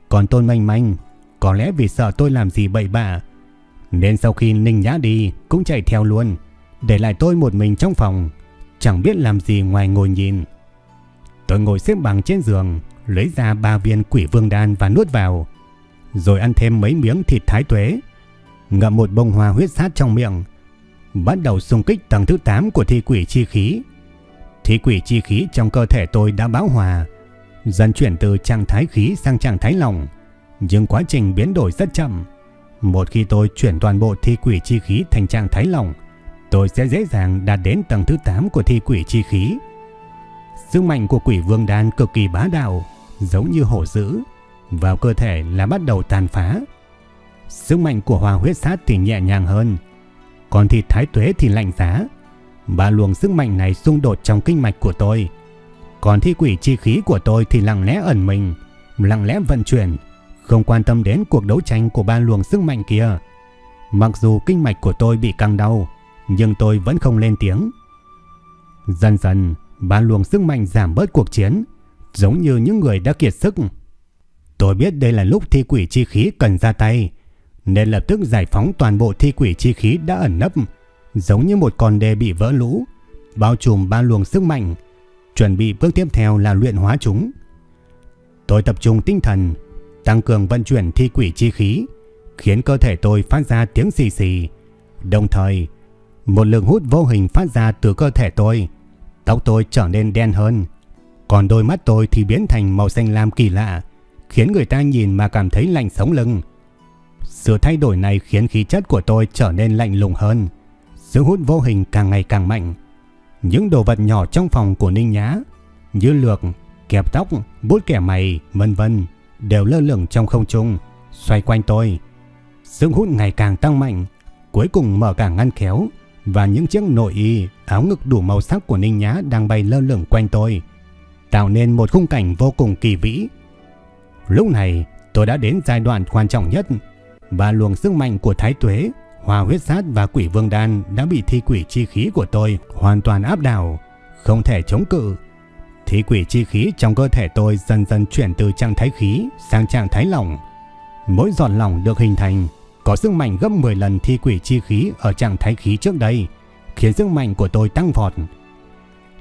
Còn Tôn Manh Manh, có lẽ vì sợ tôi làm gì bậy bạ, nên sau khi Ninh Nhã đi cũng chạy theo luôn, để lại tôi một mình trong phòng, chẳng biết làm gì ngoài ngồi nhìn. Tôi ngồi xếp bằng trên giường, lấy ra ba viên quỷ vương đan và nuốt vào, rồi ăn thêm mấy miếng thịt thái tuế, ngậm một bông hoa huyết sát trong miệng, bắt đầu xung kích tầng thứ 8 của thi quỷ chi khí. Thi quỷ chi khí trong cơ thể tôi đã bão hòa, dần chuyển từ trạng thái khí sang trạng thái lòng, nhưng quá trình biến đổi rất chậm. Một khi tôi chuyển toàn bộ thi quỷ chi khí thành trạng thái lòng, tôi sẽ dễ dàng đạt đến tầng thứ 8 của thi quỷ chi khí. Sức mạnh của quỷ vương đan cực kỳ bá đạo, giống như hổ dữ, vào cơ thể là bắt đầu tàn phá. Sức mạnh của hòa huyết sát thì nhẹ nhàng hơn, còn thịt thái tuế thì lạnh giá. Ba luồng sức mạnh này xung đột trong kinh mạch của tôi. Còn thi quỷ chi khí của tôi thì lặng lẽ ẩn mình, lặng lẽ vận chuyển, không quan tâm đến cuộc đấu tranh của ba luồng sức mạnh kia. Mặc dù kinh mạch của tôi bị căng đau, nhưng tôi vẫn không lên tiếng. Dần dần, ba luồng sức mạnh giảm bớt cuộc chiến, giống như những người đã kiệt sức. Tôi biết đây là lúc thi quỷ chi khí cần ra tay, nên lập tức giải phóng toàn bộ thi quỷ chi khí đã ẩn nấp, giống như một con đê bị vỡ lũ, bao trùm ba luồng sức mạnh, chuẩn bị bước tiếp theo là luyện hóa chúng. Tôi tập trung tinh thần, tăng cường vận chuyển thi quỷ chi khí, khiến cơ thể tôi phát ra tiếng xì xì. Đồng thời, một lượng hút vô hình phát ra từ cơ thể tôi, tóc tôi trở nên đen hơn, còn đôi mắt tôi thì biến thành màu xanh lam kỳ lạ, khiến người ta nhìn mà cảm thấy lạnh sống lưng. Sự thay đổi này khiến khí chất của tôi trở nên lạnh lùng hơn. Sự hút vô hình càng ngày càng mạnh. Những đồ vật nhỏ trong phòng của Ninh Nhã, như lược, kẹp tóc, bút kẻ mày, vân vân đều lơ lửng trong không trung, xoay quanh tôi. Sức hút ngày càng tăng mạnh, cuối cùng mở cả ngăn khéo và những chiếc nội y, áo ngực đủ màu sắc của Ninh Nhã đang bay lơ lửng quanh tôi, tạo nên một khung cảnh vô cùng kỳ vĩ. Lúc này, tôi đã đến giai đoạn quan trọng nhất và luồng sức mạnh của Thái Tuế, Hòa huyết sát và Quỷ Vương Đan đã bị thi quỷ chi khí của tôi hoàn toàn áp đảo, không thể chống cự. Thi quỷ chi khí trong cơ thể tôi dần dần chuyển từ trạng thái khí sang trạng thái lỏng. Mỗi giọt lỏng được hình thành có sức mạnh gấp 10 lần thi quỷ chi khí ở trạng thái khí trước đây, khiến sức mạnh của tôi tăng vọt.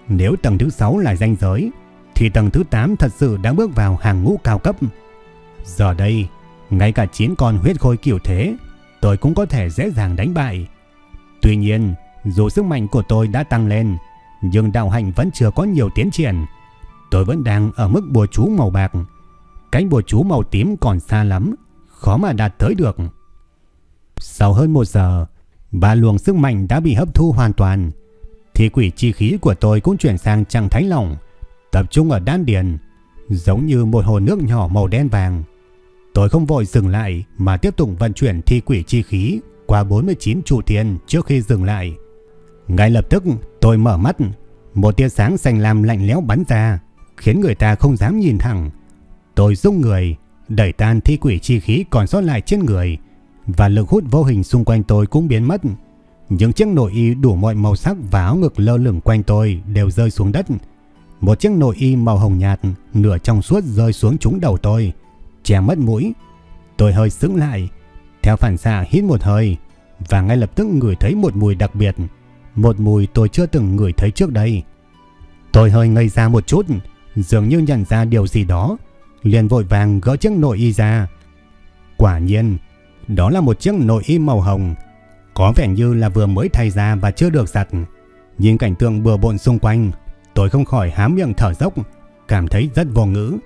Nếu tầng thứ 6 là danh giới, thì tầng thứ 8 thật sự đã bước vào hàng ngũ cao cấp. Giờ đây, ngay cả chín con huyết khôi kiểu thế, tôi cũng có thể dễ dàng đánh bại. Tuy nhiên, dù sức mạnh của tôi đã tăng lên, nhưng đạo hành vẫn chưa có nhiều tiến triển. Tôi vẫn đang ở mức bùa chú màu bạc. Cánh bùa chú màu tím còn xa lắm, khó mà đạt tới được. Sau hơn một giờ, ba luồng sức mạnh đã bị hấp thu hoàn toàn. Thì quỷ chi khí của tôi cũng chuyển sang trạng thái lỏng, tập trung ở đan điền, giống như một hồ nước nhỏ màu đen vàng. Tôi không vội dừng lại mà tiếp tục vận chuyển thi quỷ chi khí qua 49 trụ thiên trước khi dừng lại. Ngay lập tức tôi mở mắt, một tia sáng xanh lam lạnh lẽo bắn ra, khiến người ta không dám nhìn thẳng. Tôi rung người, đẩy tan thi quỷ chi khí còn sót lại trên người, và lực hút vô hình xung quanh tôi cũng biến mất. Những chiếc nội y đủ mọi màu sắc và áo ngực lơ lửng quanh tôi đều rơi xuống đất. Một chiếc nội y màu hồng nhạt, nửa trong suốt rơi xuống trúng đầu tôi, che mất mũi. Tôi hơi sững lại, theo phản xạ hít một hơi và ngay lập tức ngửi thấy một mùi đặc biệt, một mùi tôi chưa từng ngửi thấy trước đây. Tôi hơi ngây ra một chút, dường như nhận ra điều gì đó, liền vội vàng gỡ chiếc nội y ra. Quả nhiên, đó là một chiếc nội y màu hồng, có vẻ như là vừa mới thay ra và chưa được giặt. Nhìn cảnh tượng bừa bộn xung quanh, tôi không khỏi hám miệng thở dốc, cảm thấy rất vô ngữ.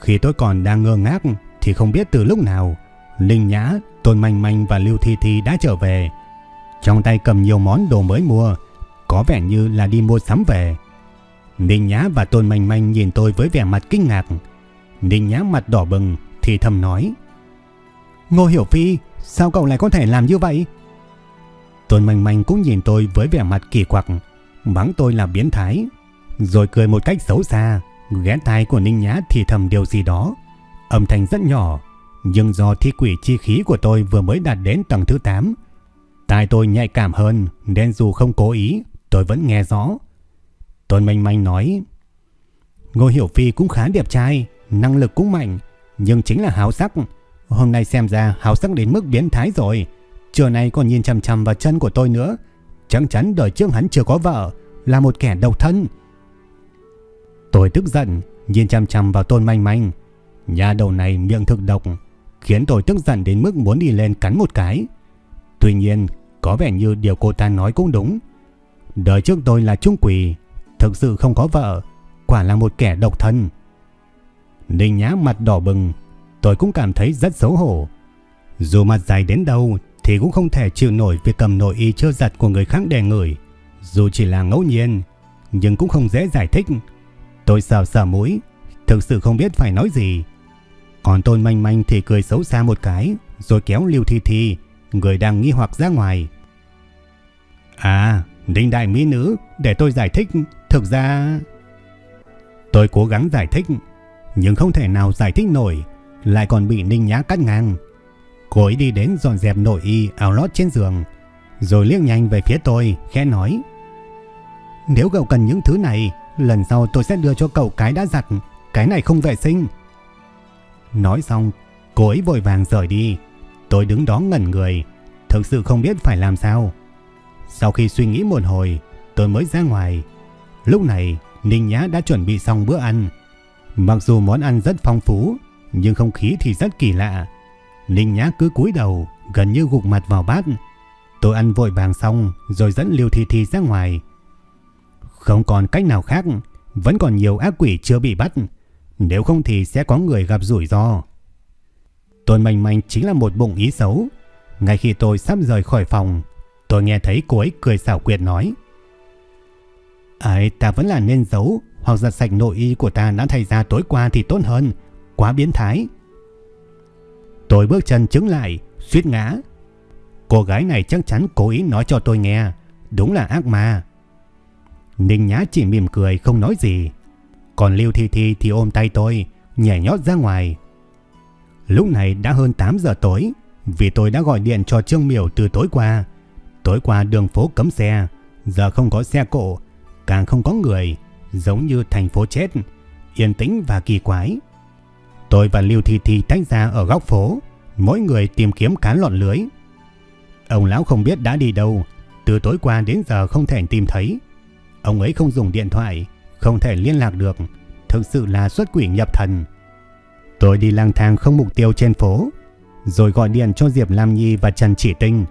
Khi tôi còn đang ngơ ngác thì không biết từ lúc nào, Linh Nhã, Tôn Manh Manh và Lưu Thi Thi đã trở về. Trong tay cầm nhiều món đồ mới mua, có vẻ như là đi mua sắm về. Ninh Nhã và Tôn Manh Manh nhìn tôi với vẻ mặt kinh ngạc. Ninh Nhã mặt đỏ bừng thì thầm nói. Ngô Hiểu Phi, sao cậu lại có thể làm như vậy? Tôn Manh Manh cũng nhìn tôi với vẻ mặt kỳ quặc, mắng tôi là biến thái, rồi cười một cách xấu xa, ghé tai của Ninh Nhã thì thầm điều gì đó. Âm thanh rất nhỏ, nhưng do thi quỷ chi khí của tôi vừa mới đạt đến tầng thứ 8, tai tôi nhạy cảm hơn nên dù không cố ý, tôi vẫn nghe rõ. Tôn Minh Manh nói, Ngô Hiểu Phi cũng khá đẹp trai, năng lực cũng mạnh, nhưng chính là háo sắc. Hôm nay xem ra háo sắc đến mức biến thái rồi. Trưa nay còn nhìn chằm chằm vào chân của tôi nữa. Chắc chắn đời trước hắn chưa có vợ, là một kẻ độc thân. Tôi tức giận, nhìn chăm chăm vào tôn manh manh. Nhà đầu này miệng thực độc, khiến tôi tức giận đến mức muốn đi lên cắn một cái. Tuy nhiên, có vẻ như điều cô ta nói cũng đúng. Đời trước tôi là trung quỷ, thực sự không có vợ, quả là một kẻ độc thân. Ninh Nhã mặt đỏ bừng, tôi cũng cảm thấy rất xấu hổ. Dù mặt dài đến đâu thì cũng không thể chịu nổi việc cầm nội y chưa giặt của người khác để ngửi. Dù chỉ là ngẫu nhiên, nhưng cũng không dễ giải thích. Tôi sờ sờ mũi, thực sự không biết phải nói gì. Còn Tôn Manh Manh thì cười xấu xa một cái, rồi kéo Lưu Thi Thi, người đang nghi hoặc ra ngoài. À, Đinh Đại Mỹ Nữ, để tôi giải thích, thực ra... Tôi cố gắng giải thích, nhưng không thể nào giải thích nổi, lại còn bị Ninh Nhã cắt ngang. Cô ấy đi đến dọn dẹp nội y áo lót trên giường, rồi liếc nhanh về phía tôi, khẽ nói. Nếu cậu cần những thứ này, lần sau tôi sẽ đưa cho cậu cái đã giặt, cái này không vệ sinh. Nói xong, cô ấy vội vàng rời đi. Tôi đứng đó ngẩn người, thực sự không biết phải làm sao. Sau khi suy nghĩ một hồi, tôi mới ra ngoài. Lúc này, Ninh Nhã đã chuẩn bị xong bữa ăn. Mặc dù món ăn rất phong phú, nhưng không khí thì rất kỳ lạ. Ninh Nhã cứ cúi đầu, gần như gục mặt vào bát. Tôi ăn vội vàng xong, rồi dẫn Liêu Thi Thi ra ngoài. Không còn cách nào khác, vẫn còn nhiều ác quỷ chưa bị bắt. Nếu không thì sẽ có người gặp rủi ro. Tôn Mạnh Mạnh chính là một bụng ý xấu. Ngay khi tôi sắp rời khỏi phòng, tôi nghe thấy cô ấy cười xảo quyệt nói. Ấy, ta vẫn là nên giấu hoặc giặt sạch nội y của ta đã thay ra tối qua thì tốt hơn. Quá biến thái. Tôi bước chân chứng lại, suýt ngã. Cô gái này chắc chắn cố ý nói cho tôi nghe. Đúng là ác ma. Ninh Nhã chỉ mỉm cười không nói gì. Còn Lưu Thi Thi thì ôm tay tôi, nhảy nhót ra ngoài. Lúc này đã hơn 8 giờ tối, vì tôi đã gọi điện cho Trương Miểu từ tối qua. Tối qua đường phố cấm xe, giờ không có xe cộ, càng không có người, giống như thành phố chết, yên tĩnh và kỳ quái. Tôi và Lưu Thi Thi tách ra ở góc phố, mỗi người tìm kiếm cá lọn lưới. Ông lão không biết đã đi đâu, từ tối qua đến giờ không thể tìm thấy. Ông ấy không dùng điện thoại, không thể liên lạc được, thực sự là xuất quỷ nhập thần. Tôi đi lang thang không mục tiêu trên phố, rồi gọi điện cho Diệp Lam Nhi và Trần Chỉ Tinh,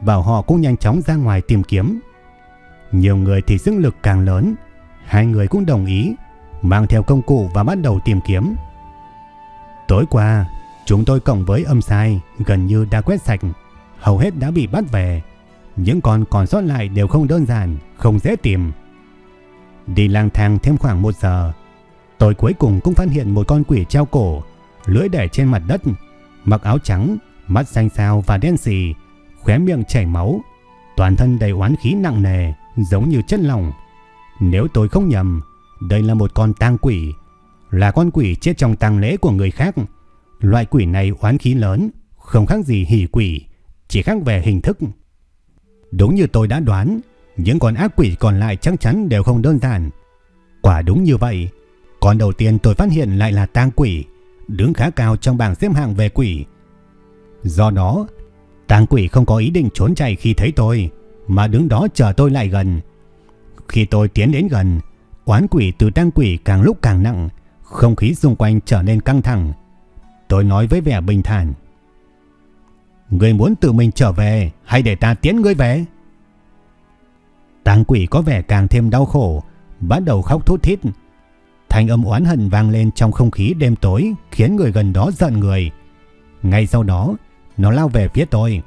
bảo họ cũng nhanh chóng ra ngoài tìm kiếm. Nhiều người thì sức lực càng lớn, hai người cũng đồng ý, mang theo công cụ và bắt đầu tìm kiếm. Tối qua, chúng tôi cộng với âm sai gần như đã quét sạch, hầu hết đã bị bắt về. Những con còn sót lại đều không đơn giản, không dễ tìm. Đi lang thang thêm khoảng một giờ, tôi cuối cùng cũng phát hiện một con quỷ treo cổ, lưỡi để trên mặt đất, mặc áo trắng, mắt xanh xao và đen xì, khóe miệng chảy máu, toàn thân đầy oán khí nặng nề, giống như chất lỏng. Nếu tôi không nhầm, đây là một con tang quỷ, là con quỷ chết trong tang lễ của người khác. Loại quỷ này oán khí lớn, không khác gì hỉ quỷ, chỉ khác về hình thức. Đúng như tôi đã đoán, những con ác quỷ còn lại chắc chắn đều không đơn giản. Quả đúng như vậy, con đầu tiên tôi phát hiện lại là tang quỷ, đứng khá cao trong bảng xếp hạng về quỷ. Do đó, tang quỷ không có ý định trốn chạy khi thấy tôi, mà đứng đó chờ tôi lại gần. Khi tôi tiến đến gần, oán quỷ từ tang quỷ càng lúc càng nặng, không khí xung quanh trở nên căng thẳng. Tôi nói với vẻ bình thản. Người muốn tự mình trở về hay để ta tiến ngươi về? Tàng quỷ có vẻ càng thêm đau khổ, bắt đầu khóc thút thít. Thanh âm oán hận vang lên trong không khí đêm tối khiến người gần đó giận người. Ngay sau đó, nó lao về phía tôi.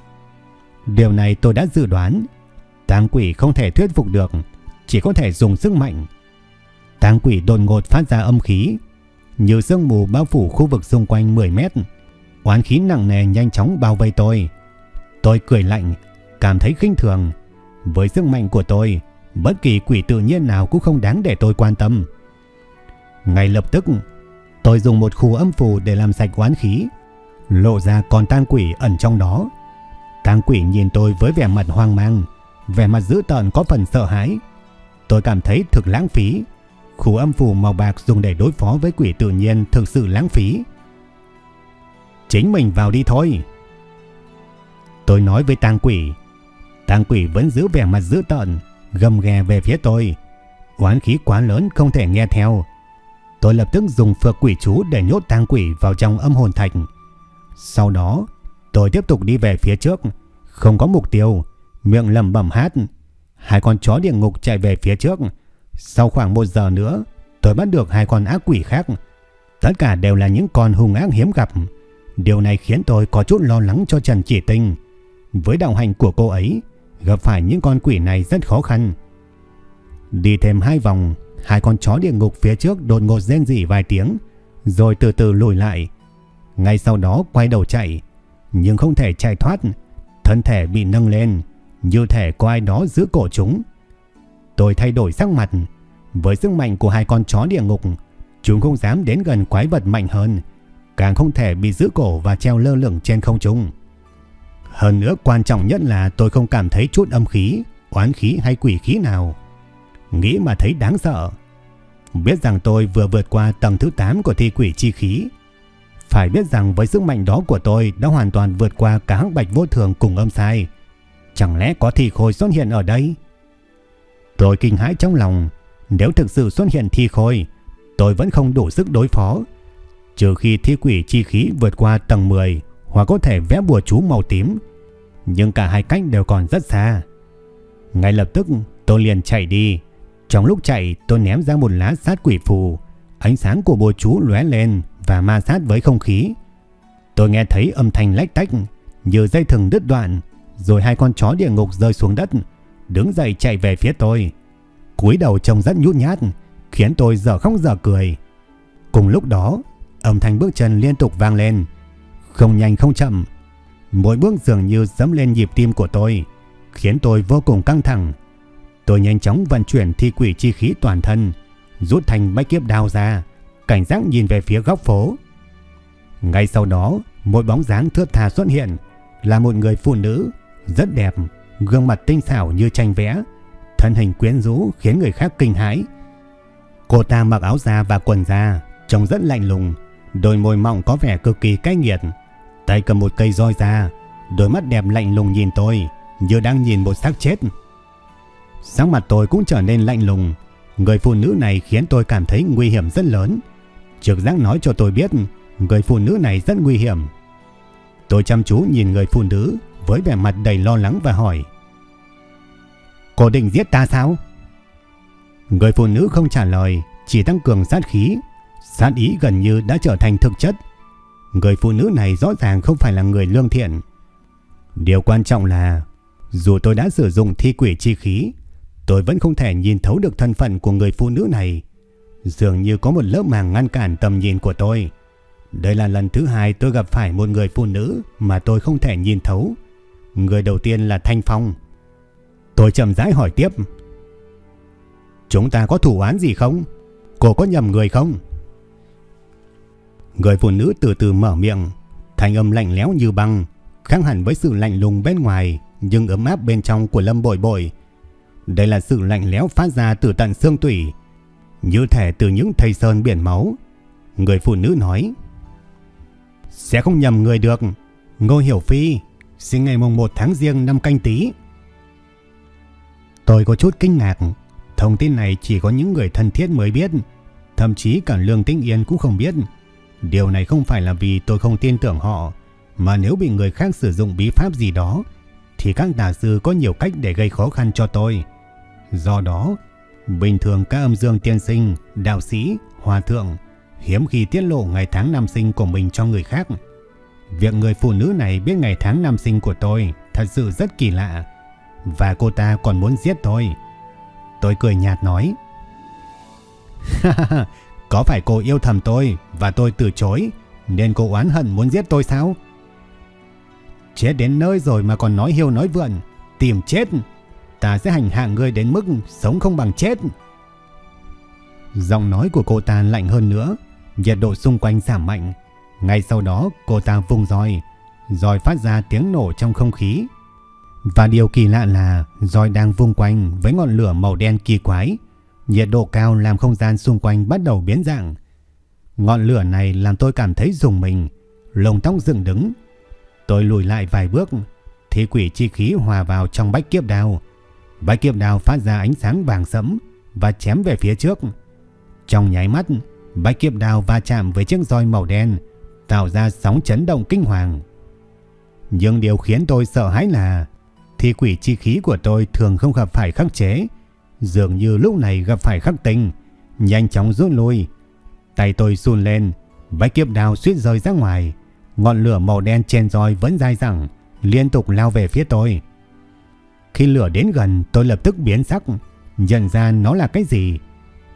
Điều này tôi đã dự đoán. Tàng quỷ không thể thuyết phục được, chỉ có thể dùng sức mạnh. Tàng quỷ đột ngột phát ra âm khí, nhiều sương mù bao phủ khu vực xung quanh 10 mét. Oán khí nặng nề nhanh chóng bao vây tôi. Tôi cười lạnh, cảm thấy khinh thường. Với sức mạnh của tôi, bất kỳ quỷ tự nhiên nào cũng không đáng để tôi quan tâm. Ngay lập tức, tôi dùng một khu âm phù để làm sạch oán khí, lộ ra con tang quỷ ẩn trong đó. Tang quỷ nhìn tôi với vẻ mặt hoang mang, vẻ mặt dữ tợn có phần sợ hãi. Tôi cảm thấy thực lãng phí. Khu âm phù màu bạc dùng để đối phó với quỷ tự nhiên thực sự lãng phí. Chính mình vào đi thôi. Tôi nói với tang quỷ. Tang quỷ vẫn giữ vẻ mặt dữ tợn, gầm ghè về phía tôi. Oán khí quá lớn không thể nghe theo. Tôi lập tức dùng phược quỷ chú để nhốt tang quỷ vào trong âm hồn thạch. Sau đó, tôi tiếp tục đi về phía trước, không có mục tiêu, miệng lầm bẩm hát. Hai con chó địa ngục chạy về phía trước. Sau khoảng một giờ nữa, tôi bắt được hai con ác quỷ khác. Tất cả đều là những con hung ác hiếm gặp. Điều này khiến tôi có chút lo lắng cho Trần Chỉ Tinh. Với đạo hành của cô ấy, gặp phải những con quỷ này rất khó khăn. Đi thêm hai vòng, hai con chó địa ngục phía trước đột ngột rên rỉ vài tiếng, rồi từ từ lùi lại. Ngay sau đó quay đầu chạy, nhưng không thể chạy thoát, thân thể bị nâng lên, như thể có ai đó giữ cổ chúng. Tôi thay đổi sắc mặt, với sức mạnh của hai con chó địa ngục, chúng không dám đến gần quái vật mạnh hơn, càng không thể bị giữ cổ và treo lơ lửng trên không trung. Hơn nữa quan trọng nhất là tôi không cảm thấy chút âm khí, oán khí hay quỷ khí nào. Nghĩ mà thấy đáng sợ. Biết rằng tôi vừa vượt qua tầng thứ 8 của thi quỷ chi khí. Phải biết rằng với sức mạnh đó của tôi đã hoàn toàn vượt qua cả hắc bạch vô thường cùng âm sai. Chẳng lẽ có thi khôi xuất hiện ở đây? Tôi kinh hãi trong lòng. Nếu thực sự xuất hiện thi khôi, tôi vẫn không đủ sức đối phó. Trừ khi thi quỷ chi khí vượt qua tầng 10 hoặc có thể vẽ bùa chú màu tím. Nhưng cả hai cách đều còn rất xa. Ngay lập tức tôi liền chạy đi. Trong lúc chạy tôi ném ra một lá sát quỷ phù. Ánh sáng của bùa chú lóe lên và ma sát với không khí. Tôi nghe thấy âm thanh lách tách như dây thừng đứt đoạn. Rồi hai con chó địa ngục rơi xuống đất. Đứng dậy chạy về phía tôi. cúi đầu trông rất nhút nhát. Khiến tôi giờ không giờ cười. Cùng lúc đó âm thanh bước chân liên tục vang lên. Không nhanh không chậm. Mỗi bước dường như dẫm lên nhịp tim của tôi, khiến tôi vô cùng căng thẳng. Tôi nhanh chóng vận chuyển thi quỷ chi khí toàn thân, rút thành bách kiếp đao ra, cảnh giác nhìn về phía góc phố. Ngay sau đó, một bóng dáng thướt tha xuất hiện, là một người phụ nữ, rất đẹp, gương mặt tinh xảo như tranh vẽ, thân hình quyến rũ khiến người khác kinh hãi. Cô ta mặc áo da và quần da, trông rất lạnh lùng, đôi môi mọng có vẻ cực kỳ cay nghiệt. Tay cầm một cây roi da, đôi mắt đẹp lạnh lùng nhìn tôi, như đang nhìn một xác chết. Sáng mặt tôi cũng trở nên lạnh lùng, người phụ nữ này khiến tôi cảm thấy nguy hiểm rất lớn. Trực giác nói cho tôi biết, người phụ nữ này rất nguy hiểm. Tôi chăm chú nhìn người phụ nữ với vẻ mặt đầy lo lắng và hỏi. Cô định giết ta sao? Người phụ nữ không trả lời, chỉ tăng cường sát khí. Sát ý gần như đã trở thành thực chất. Người phụ nữ này rõ ràng không phải là người lương thiện. Điều quan trọng là dù tôi đã sử dụng thi quỷ chi khí, tôi vẫn không thể nhìn thấu được thân phận của người phụ nữ này. Dường như có một lớp màng ngăn cản tầm nhìn của tôi. Đây là lần thứ hai tôi gặp phải một người phụ nữ mà tôi không thể nhìn thấu. Người đầu tiên là Thanh Phong. Tôi chậm rãi hỏi tiếp. Chúng ta có thủ án gì không? Cô có nhầm người không? Người phụ nữ từ từ mở miệng, thanh âm lạnh lẽo như băng, khác hẳn với sự lạnh lùng bên ngoài nhưng ấm áp bên trong của Lâm Bội Bội. Đây là sự lạnh lẽo phát ra từ tận xương tủy, như thể từ những thây sơn biển máu. Người phụ nữ nói: "Sẽ không nhầm người được, Ngô Hiểu Phi, sinh ngày mùng 1 tháng Giêng năm Canh Tý." Tôi có chút kinh ngạc, thông tin này chỉ có những người thân thiết mới biết, thậm chí cả Lương Tĩnh Yên cũng không biết. Điều này không phải là vì tôi không tin tưởng họ, mà nếu bị người khác sử dụng bí pháp gì đó, thì các đà sư có nhiều cách để gây khó khăn cho tôi. Do đó, bình thường các âm dương tiên sinh, đạo sĩ, hòa thượng hiếm khi tiết lộ ngày tháng năm sinh của mình cho người khác. Việc người phụ nữ này biết ngày tháng năm sinh của tôi thật sự rất kỳ lạ, và cô ta còn muốn giết tôi. Tôi cười nhạt nói, Có phải cô yêu thầm tôi và tôi từ chối Nên cô oán hận muốn giết tôi sao? Chết đến nơi rồi mà còn nói hiêu nói vượn. Tìm chết. Ta sẽ hành hạ ngươi đến mức sống không bằng chết. Giọng nói của cô ta lạnh hơn nữa. Nhiệt độ xung quanh giảm mạnh. Ngay sau đó cô ta vùng roi. Roi phát ra tiếng nổ trong không khí. Và điều kỳ lạ là roi đang vung quanh với ngọn lửa màu đen kỳ quái. Nhiệt độ cao làm không gian xung quanh bắt đầu biến dạng. Ngọn lửa này làm tôi cảm thấy rùng mình, lồng tóc dựng đứng. Tôi lùi lại vài bước, thì quỷ chi khí hòa vào trong bách kiếp đao. Bách kiếp đao phát ra ánh sáng vàng sẫm và chém về phía trước. Trong nháy mắt, bách kiếp đao va chạm với chiếc roi màu đen, tạo ra sóng chấn động kinh hoàng. Nhưng điều khiến tôi sợ hãi là thi quỷ chi khí của tôi thường không gặp phải khắc chế, dường như lúc này gặp phải khắc tinh, nhanh chóng rút lui. Tay tôi run lên, bách kiếp đao suýt rơi ra ngoài, ngọn lửa màu đen trên roi vẫn dai dẳng, liên tục lao về phía tôi. Khi lửa đến gần, tôi lập tức biến sắc, nhận ra nó là cái gì.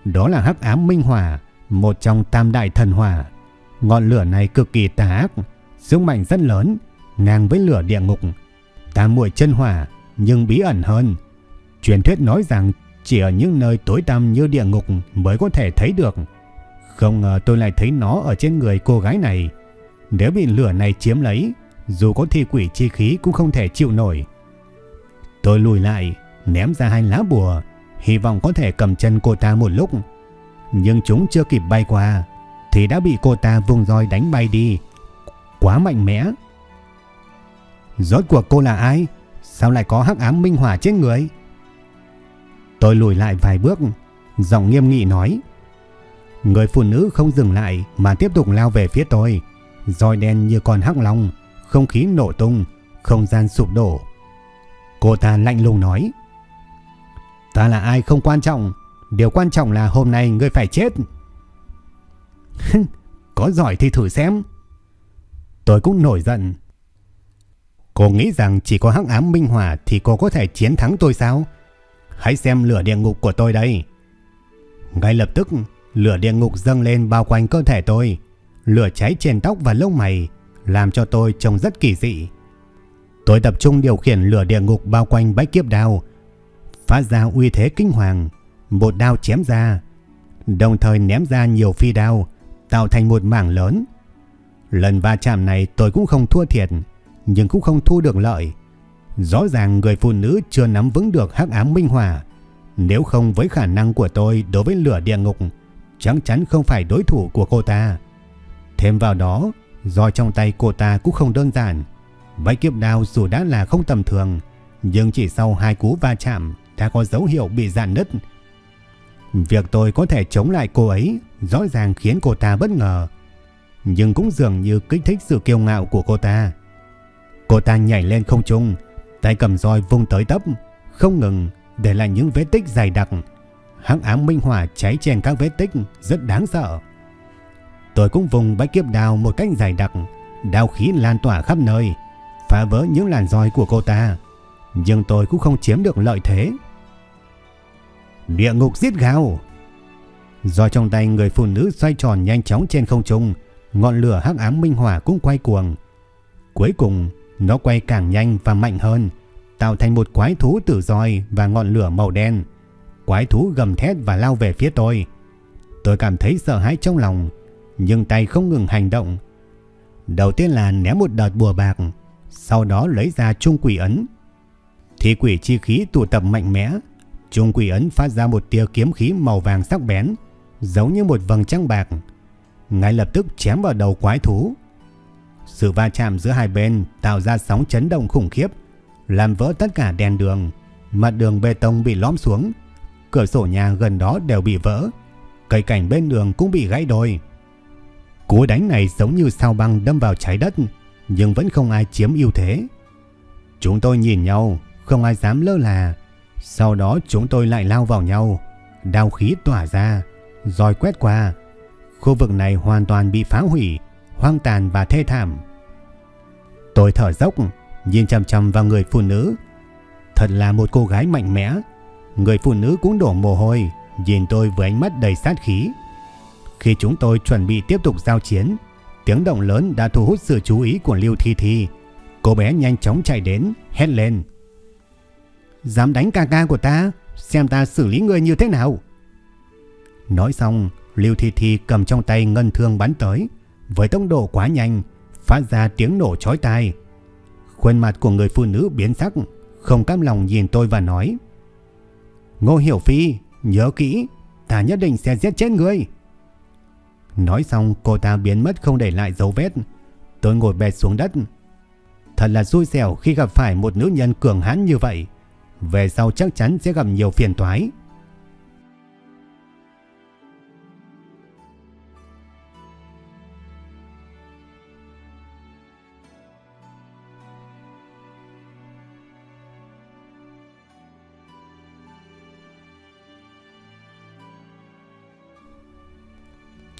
Đó là hắc ám minh hỏa, một trong tam đại thần hỏa. Ngọn lửa này cực kỳ tà ác, sức mạnh rất lớn, ngang với lửa địa ngục. Ta muội chân hỏa, nhưng bí ẩn hơn. Truyền thuyết nói rằng chỉ ở những nơi tối tăm như địa ngục mới có thể thấy được. Không ngờ tôi lại thấy nó ở trên người cô gái này. Nếu bị lửa này chiếm lấy, dù có thi quỷ chi khí cũng không thể chịu nổi. Tôi lùi lại, ném ra hai lá bùa, hy vọng có thể cầm chân cô ta một lúc. Nhưng chúng chưa kịp bay qua, thì đã bị cô ta vùng roi đánh bay đi. Quá mạnh mẽ. Rốt cuộc cô là ai? Sao lại có hắc ám minh hỏa trên người? Tôi lùi lại vài bước, giọng nghiêm nghị nói. Người phụ nữ không dừng lại mà tiếp tục lao về phía tôi. Roi đen như con hắc long, không khí nổ tung, không gian sụp đổ. Cô ta lạnh lùng nói. Ta là ai không quan trọng, điều quan trọng là hôm nay ngươi phải chết. Có giỏi thì thử xem. Tôi cũng nổi giận. Cô nghĩ rằng chỉ có hắc ám minh hỏa thì cô có thể chiến thắng tôi sao? Hãy xem lửa địa ngục của tôi đây. Ngay lập tức, lửa địa ngục dâng lên bao quanh cơ thể tôi. Lửa cháy trên tóc và lông mày, làm cho tôi trông rất kỳ dị. Tôi tập trung điều khiển lửa địa ngục bao quanh bách kiếp đao, phát ra uy thế kinh hoàng, một đao chém ra, đồng thời ném ra nhiều phi đao, tạo thành một mảng lớn. Lần va chạm này tôi cũng không thua thiệt, nhưng cũng không thu được lợi. Rõ ràng người phụ nữ chưa nắm vững được hắc ám minh hòa. Nếu không với khả năng của tôi đối với lửa địa ngục, chắc chắn không phải đối thủ của cô ta. Thêm vào đó, do trong tay cô ta cũng không đơn giản. Váy kiếp đao dù đã là không tầm thường, nhưng chỉ sau hai cú va chạm đã có dấu hiệu bị dạn nứt. Việc tôi có thể chống lại cô ấy rõ ràng khiến cô ta bất ngờ, nhưng cũng dường như kích thích sự kiêu ngạo của cô ta. Cô ta nhảy lên không trung, tay cầm roi vung tới tấp, không ngừng để lại những vết tích dày đặc. Hắc ám minh hỏa cháy trên các vết tích rất đáng sợ. Tôi cũng vùng bách kiếp đào một cách dày đặc, đao khí lan tỏa khắp nơi, phá vỡ những làn roi của cô ta. Nhưng tôi cũng không chiếm được lợi thế. Địa ngục giết gào. Do trong tay người phụ nữ xoay tròn nhanh chóng trên không trung, ngọn lửa hắc ám minh hỏa cũng quay cuồng. Cuối cùng, nó quay càng nhanh và mạnh hơn, tạo thành một quái thú tử roi và ngọn lửa màu đen. Quái thú gầm thét và lao về phía tôi. Tôi cảm thấy sợ hãi trong lòng, nhưng tay không ngừng hành động. Đầu tiên là ném một đợt bùa bạc, sau đó lấy ra trung quỷ ấn. Thì quỷ chi khí tụ tập mạnh mẽ, trung quỷ ấn phát ra một tia kiếm khí màu vàng sắc bén, giống như một vầng trăng bạc. Ngay lập tức chém vào đầu quái thú. Sự va chạm giữa hai bên tạo ra sóng chấn động khủng khiếp, làm vỡ tất cả đèn đường. Mặt đường bê tông bị lõm xuống, cửa sổ nhà gần đó đều bị vỡ, cây cảnh bên đường cũng bị gãy đôi. Cú đánh này giống như sao băng đâm vào trái đất, nhưng vẫn không ai chiếm ưu thế. Chúng tôi nhìn nhau, không ai dám lơ là. Sau đó chúng tôi lại lao vào nhau, đao khí tỏa ra, roi quét qua. Khu vực này hoàn toàn bị phá hủy, hoang tàn và thê thảm. Tôi thở dốc, nhìn chăm chăm vào người phụ nữ. Thật là một cô gái mạnh mẽ. Người phụ nữ cũng đổ mồ hôi, nhìn tôi với ánh mắt đầy sát khí. Khi chúng tôi chuẩn bị tiếp tục giao chiến, Tiếng động lớn đã thu hút sự chú ý của Lưu Thi Thi. Cô bé nhanh chóng chạy đến, hét lên. Dám đánh ca ca của ta, xem ta xử lý người như thế nào. Nói xong, Lưu Thi Thi cầm trong tay ngân thương bắn tới, với tốc độ quá nhanh, phát ra tiếng nổ chói tai. Khuôn mặt của người phụ nữ biến sắc, không cam lòng nhìn tôi và nói. Ngô Hiểu Phi, nhớ kỹ, ta nhất định sẽ giết chết ngươi. Nói xong cô ta biến mất không để lại dấu vết. Tôi ngồi bệt xuống đất. Thật là xui xẻo khi gặp phải một nữ nhân cường hãn như vậy. Về sau chắc chắn sẽ gặp nhiều phiền toái.